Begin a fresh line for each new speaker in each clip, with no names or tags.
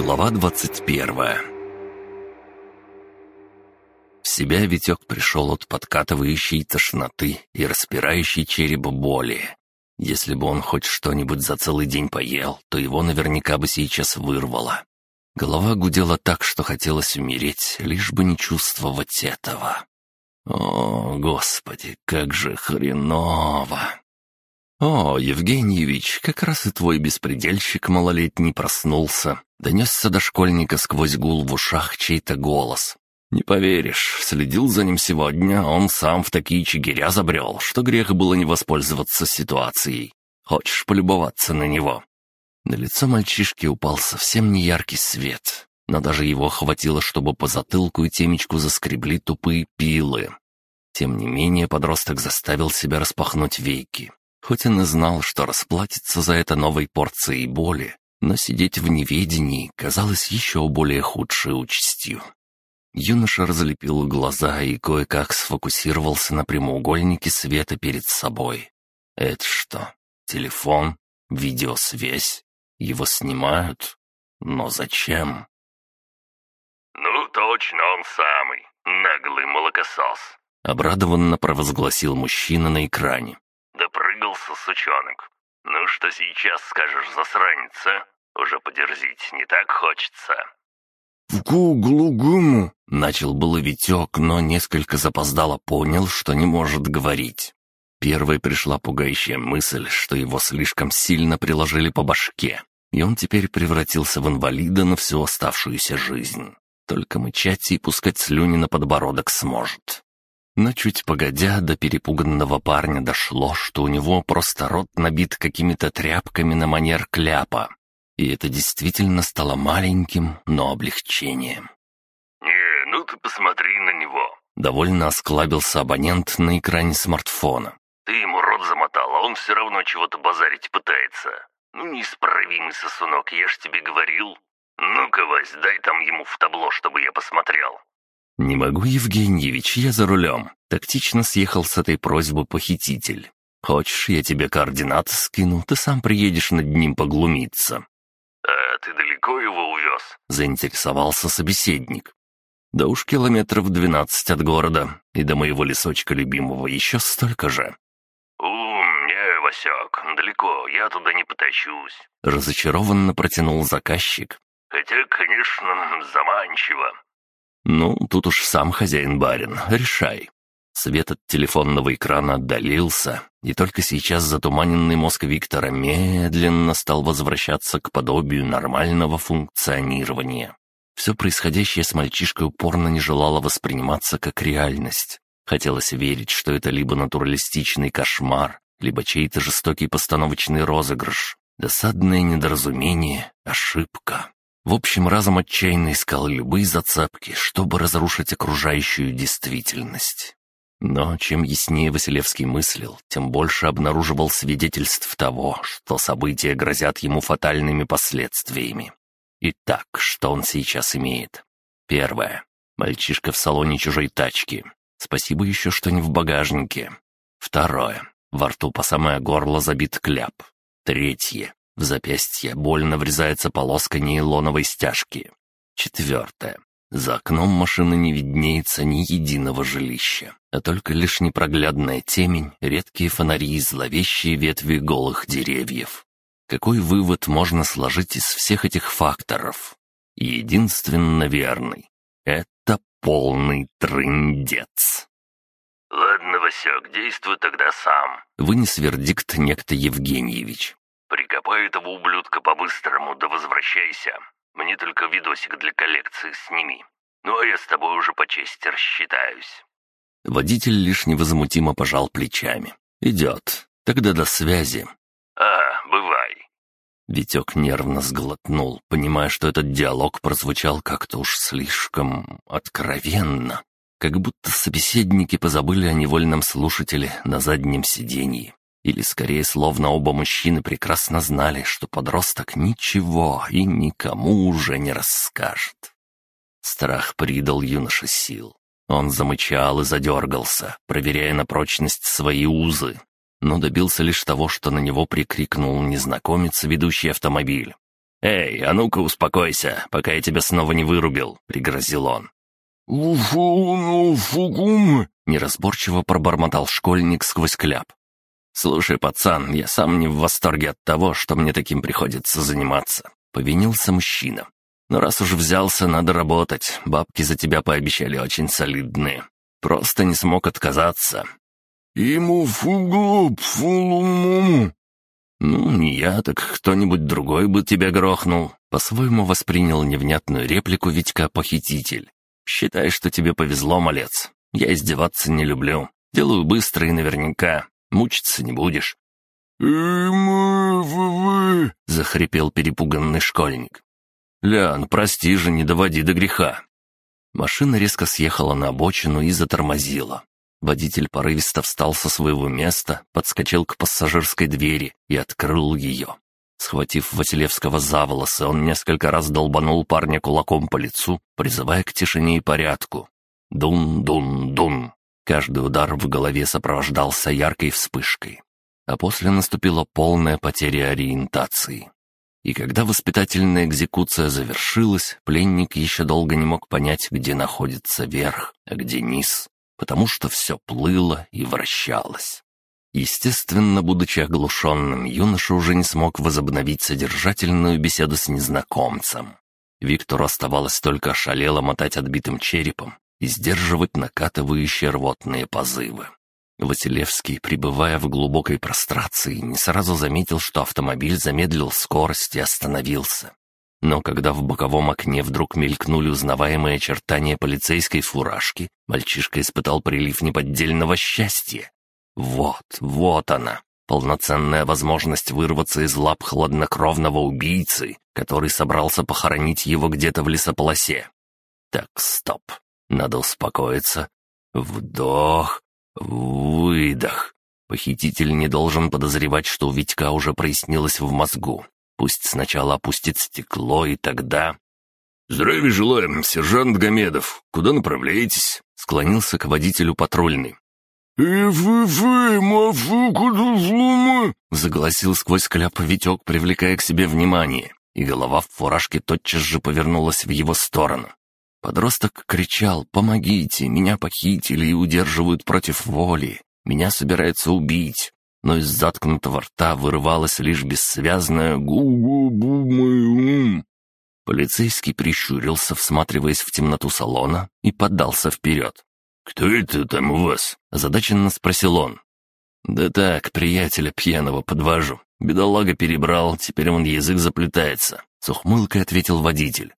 Глава 21 В себя Витек пришел от подкатывающей тошноты и распирающей череп боли. Если бы он хоть что-нибудь за целый день поел, то его наверняка бы сейчас вырвало. Голова гудела так, что хотелось умереть, лишь бы не чувствовать этого. О, Господи, как же хреново! «О, Евгеньевич, как раз и твой беспредельщик малолетний проснулся». Донесся до школьника сквозь гул в ушах чей-то голос. «Не поверишь, следил за ним сегодня, он сам в такие чигиря забрел, что грех было не воспользоваться ситуацией. Хочешь полюбоваться на него?» На лицо мальчишки упал совсем не яркий свет, но даже его хватило, чтобы по затылку и темечку заскребли тупые пилы. Тем не менее, подросток заставил себя распахнуть веки. Хоть он и знал, что расплатится за это новой порцией боли, но сидеть в неведении казалось еще более худшей участью. Юноша разлепил глаза и кое-как сфокусировался на прямоугольнике света перед собой. «Это что? Телефон? Видеосвязь? Его снимают? Но зачем?»
«Ну, точно он самый, наглый молокосос», —
обрадованно провозгласил мужчина на экране.
Допрыгался, сучонок. Ну что сейчас скажешь, засранец, а? Уже подерзить не так хочется.
«В гуглу-гуму!» — начал было Витек, но несколько запоздало понял, что не может говорить. Первой пришла пугающая мысль, что его слишком сильно приложили по башке, и он теперь превратился в инвалида на всю оставшуюся жизнь. Только мычать и пускать слюни на подбородок сможет. Но чуть погодя, до перепуганного парня дошло, что у него просто рот набит какими-то тряпками на манер кляпа. И это действительно стало маленьким, но облегчением.
«Не, ну ты посмотри на него!»
Довольно осклабился абонент на экране смартфона.
«Ты ему рот замотал, а он все равно чего-то базарить пытается. Ну, неисправимый сосунок, я ж тебе говорил. Ну-ка, Вась, дай там ему в табло, чтобы я посмотрел».
«Не могу, Евгеньевич, я за рулем». Тактично съехал с этой просьбы похититель. «Хочешь, я тебе координаты скину, ты сам приедешь над ним поглумиться».
«А ты далеко его увез?»
— заинтересовался собеседник. «Да уж километров двенадцать от города, и до моего лесочка любимого еще столько же».
«У, не, Васек, далеко, я туда не потащусь», —
разочарованно протянул заказчик.
«Хотя, конечно, заманчиво.
«Ну, тут уж сам хозяин-барин, решай». Свет от телефонного экрана отдалился, и только сейчас затуманенный мозг Виктора медленно стал возвращаться к подобию нормального функционирования. Все происходящее с мальчишкой упорно не желало восприниматься как реальность. Хотелось верить, что это либо натуралистичный кошмар, либо чей-то жестокий постановочный розыгрыш, досадное недоразумение, ошибка. В общем, разум отчаянно искал любые зацепки, чтобы разрушить окружающую действительность. Но чем яснее Василевский мыслил, тем больше обнаруживал свидетельств того, что события грозят ему фатальными последствиями. Итак, что он сейчас имеет? Первое. Мальчишка в салоне чужой тачки. Спасибо еще, что не в багажнике. Второе. Во рту по самое горло забит кляп. Третье. В запястье больно врезается полоска нейлоновой стяжки. Четвертое. За окном машины не виднеется ни единого жилища, а только лишь непроглядная темень, редкие фонари и зловещие ветви голых деревьев. Какой вывод можно сложить из всех этих факторов? Единственно верный. Это полный трындец.
«Ладно, Васек, действуй тогда сам», —
вынес вердикт некто Евгеньевич.
Прикопай этого ублюдка по-быстрому, да возвращайся. Мне только видосик для коллекции сними. Ну а я с тобой уже по чести рассчитаюсь».
Водитель лишь невозмутимо пожал плечами. «Идет. Тогда до связи».
«А, бывай».
Витек нервно сглотнул, понимая, что этот диалог прозвучал как-то уж слишком откровенно, как будто собеседники позабыли о невольном слушателе на заднем сиденье. Или скорее, словно оба мужчины прекрасно знали, что подросток ничего и никому уже не расскажет. Страх придал юноше сил. Он замычал и задергался, проверяя на прочность свои узы, но добился лишь того, что на него прикрикнул незнакомец, ведущий автомобиль. «Эй, а ну-ка успокойся, пока я тебя снова не вырубил», — пригрозил он.
«Уфу-ну-фукум!»
— неразборчиво пробормотал школьник сквозь кляп. «Слушай, пацан, я сам не в восторге от того, что мне таким приходится заниматься», — повинился мужчина. «Но раз уж взялся, надо работать. Бабки за тебя пообещали очень солидные. Просто не смог отказаться».
«Ему фугу фулумуму!»
«Ну, не я, так кто-нибудь другой бы тебя грохнул», — по-своему воспринял невнятную реплику Витька-похититель. «Считай, что тебе повезло, малец. Я издеваться не люблю. Делаю быстро и наверняка. Мучиться не будешь».
«Эм,
захрипел перепуганный школьник. «Лян, прости же, не доводи до греха». Машина резко съехала на обочину и затормозила. Водитель порывисто встал со своего места, подскочил к пассажирской двери и открыл ее. Схватив Василевского за волосы, он несколько раз долбанул парня кулаком по лицу, призывая к тишине и порядку. Дун-дун-дун. Каждый удар в голове сопровождался яркой вспышкой. А после наступила полная потеря ориентации. И когда воспитательная экзекуция завершилась, пленник еще долго не мог понять, где находится верх, а где низ, потому что все плыло и вращалось. Естественно, будучи оглушенным, юноша уже не смог возобновить содержательную беседу с незнакомцем. Виктору оставалось только ошалело мотать отбитым черепом и сдерживать накатывающие рвотные позывы. Василевский, пребывая в глубокой прострации, не сразу заметил, что автомобиль замедлил скорость и остановился. Но когда в боковом окне вдруг мелькнули узнаваемые очертания полицейской фуражки, мальчишка испытал прилив неподдельного счастья. Вот, вот она, полноценная возможность вырваться из лап хладнокровного убийцы, который собрался похоронить его где-то в лесополосе. Так, стоп, надо успокоиться. Вдох, выдох. Похититель не должен подозревать, что у Витька уже прояснилось в мозгу. Пусть сначала опустит стекло, и тогда...
«Здравия желаем, сержант Гамедов. Куда направляетесь?»
Склонился к водителю патрульный.
«Эф-эф-э, мафу, куда взломы?»
Загласил сквозь кляп Витек, привлекая к себе внимание, и голова в фуражке тотчас же повернулась в его сторону. Подросток кричал «Помогите! Меня похитили и удерживают против воли! Меня собираются убить!» Но из заткнутого рта вырывалось лишь бессвязное «гу-гу-бу-мэ-ум». Полицейский прищурился, всматриваясь в темноту салона, и поддался вперед.
«Кто это там у вас?»
— озадаченно спросил он. «Да так, приятеля пьяного подвожу. Бедолага перебрал, теперь он язык заплетается», — с ухмылкой ответил водитель.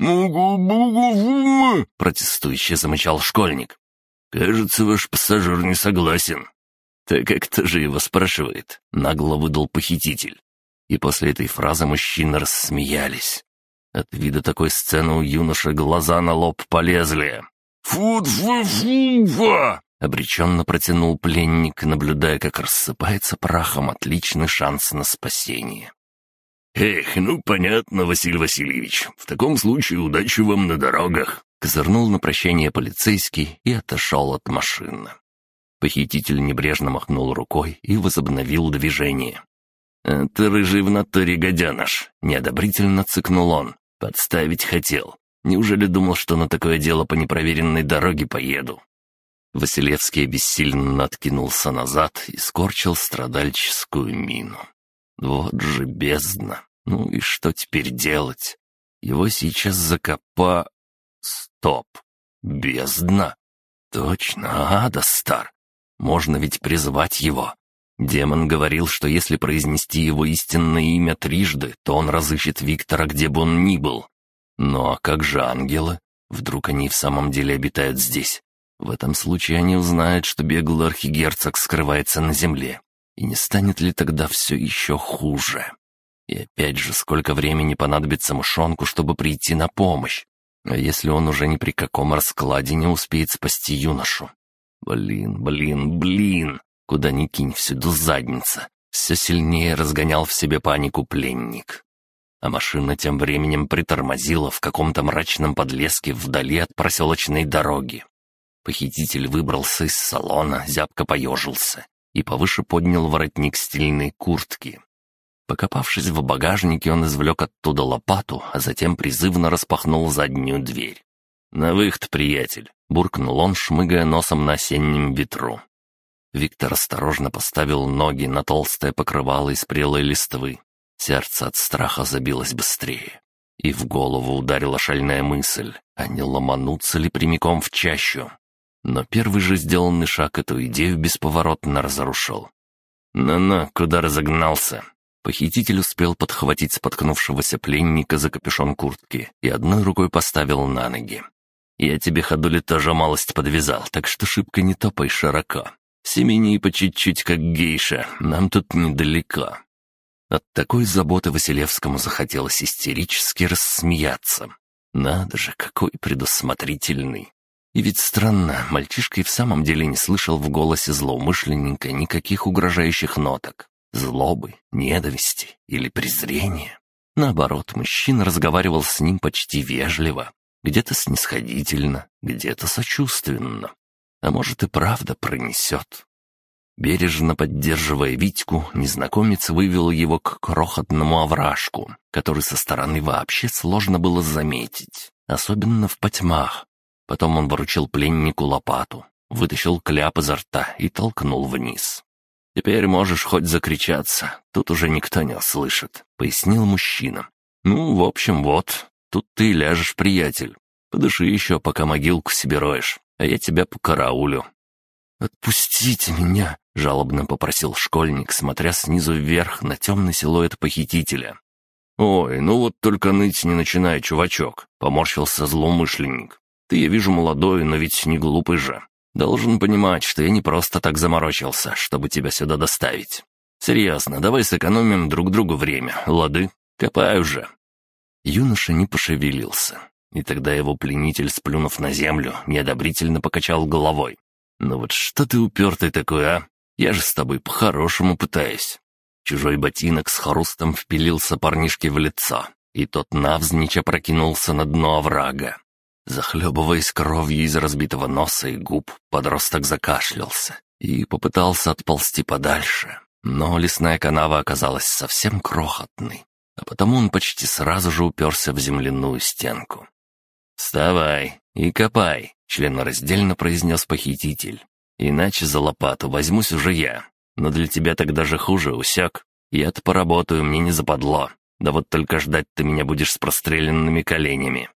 «Мугу-бугу-фумы!»
— протестующе замычал школьник.
«Кажется, ваш пассажир не согласен».
«Так как кто же его спрашивает?» — нагло выдал похититель. И после этой фразы мужчины рассмеялись. От вида такой сцены у юноши глаза на лоб полезли.
«Фу-фу-фу-фа!»
— обреченно протянул пленник, наблюдая, как рассыпается прахом отличный шанс на спасение.
«Эх, ну понятно, Василий Васильевич. В таком случае удачи вам на дорогах», — козырнул на прощание полицейский и отошел от машины.
Похититель небрежно махнул рукой и возобновил движение. «А «Ты рыжий в натуре гаденыш!» — неодобрительно цыкнул он. «Подставить хотел. Неужели думал, что на такое дело по непроверенной дороге поеду?» Василевский бессильно откинулся назад и скорчил страдальческую мину. Вот же бездна. Ну и что теперь делать? Его сейчас закопа... Стоп. Бездна. Точно, ада стар. Можно ведь призвать его. Демон говорил, что если произнести его истинное имя трижды, то он разыщет Виктора, где бы он ни был. Ну а как же ангелы? Вдруг они в самом деле обитают здесь? В этом случае они узнают, что беглый архигерцог скрывается на земле. И не станет ли тогда все еще хуже? И опять же, сколько времени понадобится мышонку, чтобы прийти на помощь? А если он уже ни при каком раскладе не успеет спасти юношу? Блин, блин, блин! Куда ни кинь, всюду задница. Все сильнее разгонял в себе панику пленник. А машина тем временем притормозила в каком-то мрачном подлеске вдали от проселочной дороги. Похититель выбрался из салона, зябко поежился и повыше поднял воротник стильной куртки. Покопавшись в багажнике, он извлек оттуда лопату, а затем призывно распахнул заднюю дверь. «На выход, приятель!» — буркнул он, шмыгая носом на осеннем ветру. Виктор осторожно поставил ноги на толстое покрывало из прелой листвы. Сердце от страха забилось быстрее. И в голову ударила шальная мысль, а не ломануться ли прямиком в чащу. Но первый же сделанный шаг эту идею бесповоротно разрушил. «Ну-ну, куда разогнался?» Похититель успел подхватить споткнувшегося пленника за капюшон куртки и одной рукой поставил на ноги. «Я тебе ходули тоже малость подвязал, так что шибко не топай широко. Семени по чуть-чуть, как гейша, нам тут недалеко». От такой заботы Василевскому захотелось истерически рассмеяться. Надо же, какой предусмотрительный. И ведь странно, мальчишка и в самом деле не слышал в голосе злоумышленника никаких угрожающих ноток злобы, ненависти или презрения. Наоборот, мужчина разговаривал с ним почти вежливо, где-то снисходительно, где-то сочувственно. А может и правда пронесет. Бережно поддерживая Витьку, незнакомец вывел его к крохотному овражку, который со стороны вообще сложно было заметить, особенно в потьмах. Потом он вручил пленнику лопату, вытащил кляп изо рта и толкнул вниз. «Теперь можешь хоть закричаться, тут уже никто не услышит», — пояснил мужчина. «Ну, в общем, вот, тут ты ляжешь, приятель. Подыши еще, пока могилку себе роешь, а я тебя по караулю». «Отпустите меня!» — жалобно попросил школьник, смотря снизу вверх на темный силуэт похитителя. «Ой, ну вот только ныть не начинай, чувачок», — поморщился злоумышленник. «Ты, я вижу, молодой, но ведь не глупый же. Должен понимать, что я не просто так заморочился, чтобы тебя сюда доставить. Серьезно, давай сэкономим друг другу время, лады? Копай уже». Юноша не пошевелился, и тогда его пленитель, сплюнув на землю, неодобрительно покачал головой. «Ну вот что ты упертый такой, а? Я же с тобой по-хорошему пытаюсь». Чужой ботинок с хрустом впилился парнишке в лицо, и тот навзничь опрокинулся на дно оврага. Захлебываясь кровью из разбитого носа и губ, подросток закашлялся и попытался отползти подальше. Но лесная канава оказалась совсем крохотной, а потому он почти сразу же уперся в земляную стенку. «Вставай и копай», — членораздельно произнес похититель. «Иначе за лопату возьмусь уже я. Но для тебя тогда же хуже, усяк. Я-то поработаю, мне не западло. Да вот только ждать ты меня будешь с простреленными коленями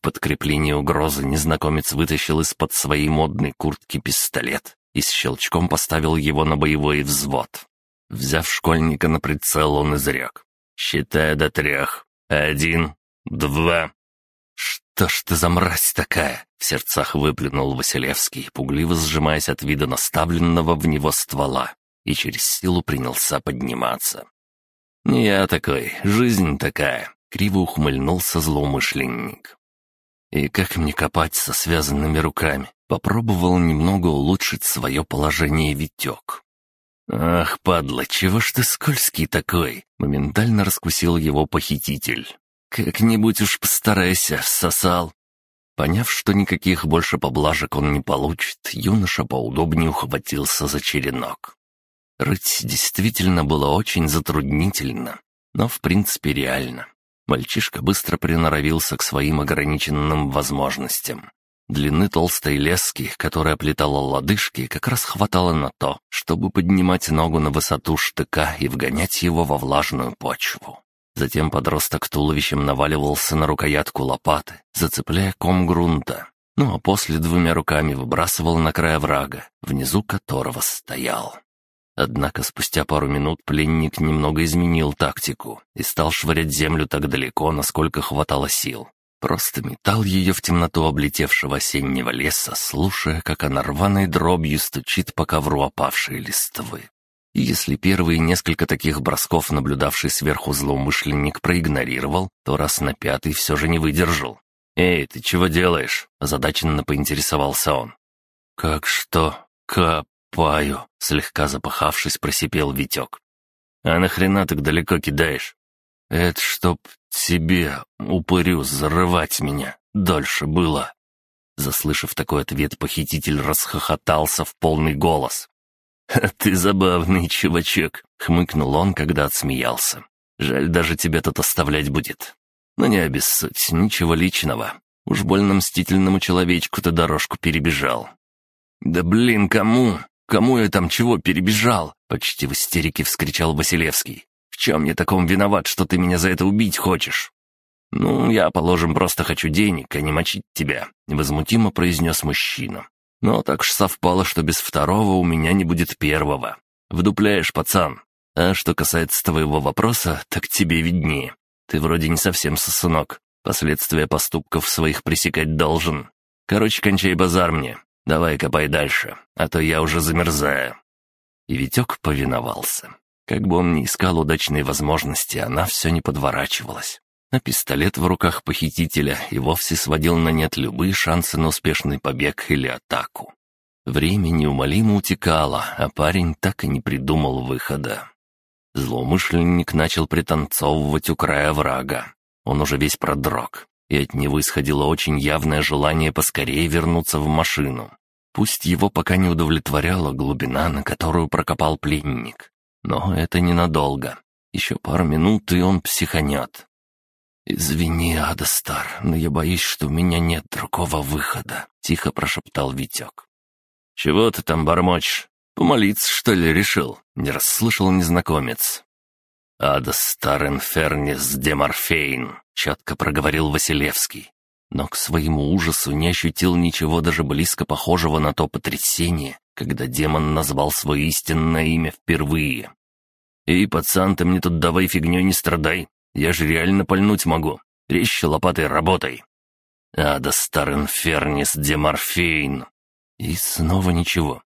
подкрепление угрозы незнакомец вытащил из-под своей модной куртки пистолет и с щелчком поставил его на боевой взвод. Взяв школьника на прицел, он изрек. «Считая до трех. Один, два...» «Что ж ты за мразь такая?» — в сердцах выплюнул Василевский, пугливо сжимаясь от вида наставленного в него ствола, и через силу принялся подниматься. «Не я такой, жизнь такая», — криво ухмыльнулся злоумышленник. И как мне копать со связанными руками? Попробовал немного улучшить свое положение Витек. «Ах, падла, чего ж ты скользкий такой?» Моментально раскусил его похититель. «Как-нибудь уж постарайся, всосал». Поняв, что никаких больше поблажек он не получит, юноша поудобнее ухватился за черенок. Рыть действительно было очень затруднительно, но в принципе реально. Мальчишка быстро приноровился к своим ограниченным возможностям. Длины толстой лески, которая оплетала лодыжки, как раз хватало на то, чтобы поднимать ногу на высоту штыка и вгонять его во влажную почву. Затем подросток туловищем наваливался на рукоятку лопаты, зацепляя ком грунта, ну а после двумя руками выбрасывал на край врага, внизу которого стоял. Однако спустя пару минут пленник немного изменил тактику и стал швырять землю так далеко, насколько хватало сил. Просто метал ее в темноту облетевшего осеннего леса, слушая, как она рваной дробью стучит по ковру опавшей листвы. И если первые несколько таких бросков наблюдавший сверху злоумышленник проигнорировал, то раз на пятый все же не выдержал. «Эй, ты чего делаешь?» – озадаченно поинтересовался он. «Как что? Кап...» «Паю», — слегка запахавшись, просипел Витек. «А нахрена так далеко кидаешь?» «Это чтоб тебе, упырю, зарывать меня, дольше было». Заслышав такой ответ, похититель расхохотался в полный голос. «Ты забавный чувачок», — хмыкнул он, когда отсмеялся. Жаль, даже тебя тут оставлять будет. Но не обессудь, ничего личного. Уж больно мстительному человечку ты дорожку перебежал». «Да блин, кому? Кому я там чего перебежал?» Почти в истерике вскричал Василевский. «В чем я таком виноват, что ты меня за это убить хочешь?» «Ну, я, положим, просто хочу денег, а не мочить тебя», — невозмутимо произнес мужчина. «Но так ж совпало, что без второго у меня не будет первого. Вдупляешь, пацан. А что касается твоего вопроса, так тебе виднее. Ты вроде не совсем сосунок. Последствия поступков своих пресекать должен. Короче, кончай базар мне. Давай копай дальше, а то я уже замерзаю». И Витек повиновался. Как бы он ни искал удачной возможности, она все не подворачивалась а пистолет в руках похитителя и вовсе сводил на нет любые шансы на успешный побег или атаку. Время неумолимо утекало, а парень так и не придумал выхода. Злоумышленник начал пританцовывать у края врага. Он уже весь продрог, и от него исходило очень явное желание поскорее вернуться в машину. Пусть его пока не удовлетворяла глубина, на которую прокопал пленник. Но это ненадолго. Еще пару минут, и он психанет. «Извини, Адастар, но я боюсь, что у меня нет другого выхода», — тихо прошептал Витек. «Чего ты там бормочешь? Помолиться, что ли, решил?» — не расслышал незнакомец. «Адастар инфернис деморфейн», — четко проговорил Василевский. Но к своему ужасу не ощутил ничего даже близко похожего на то потрясение, когда демон назвал свое истинное имя впервые. «Эй, пацан, ты мне тут давай фигней не страдай. Я же реально пальнуть могу. Резче лопатой работай. Ада Старенфернис Деморфейн. И снова ничего.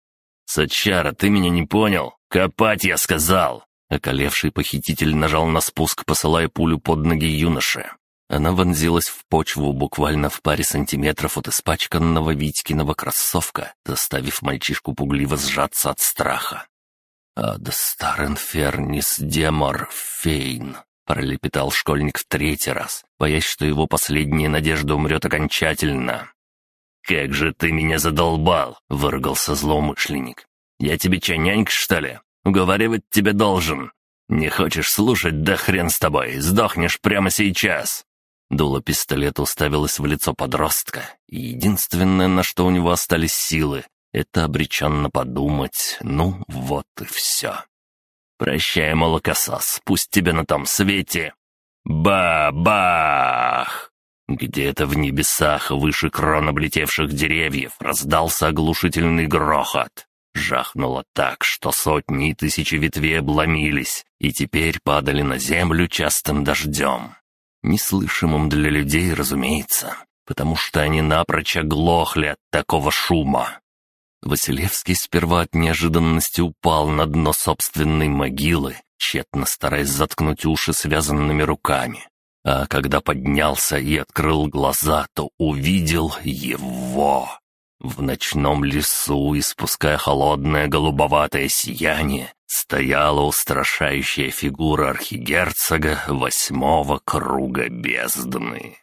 «Сачара, ты меня не понял? Копать, я сказал!» Околевший похититель нажал на спуск, посылая пулю под ноги юноши. Она вонзилась в почву буквально в паре сантиметров от испачканного Витькиного кроссовка, заставив мальчишку пугливо сжаться от страха. «Ада Старенфернис Деморфейн», Пролепетал школьник в третий раз, боясь, что его последняя надежда умрет окончательно. «Как же ты меня задолбал!» — выругался злоумышленник. «Я тебе че, нянька, что ли? Уговаривать тебя должен. Не хочешь слушать, да хрен с тобой, сдохнешь прямо сейчас!» Дуло пистолета уставилось в лицо подростка, и единственное, на что у него остались силы, это обреченно подумать, ну вот и все. «Прощай, молокосос, пусть тебе на том свете...» Ба-бах! Где-то в небесах, выше крон облетевших деревьев, раздался оглушительный грохот. Жахнуло так, что сотни и тысячи ветвей обломились и теперь падали на землю частым дождем. Неслышимым для людей, разумеется, потому что они напрочь оглохли от такого шума. Василевский сперва от неожиданности упал на дно собственной могилы, тщетно стараясь заткнуть уши связанными руками. А когда поднялся и открыл глаза, то увидел его. В ночном лесу, испуская холодное голубоватое сияние, стояла устрашающая фигура архигерцога восьмого круга бездны.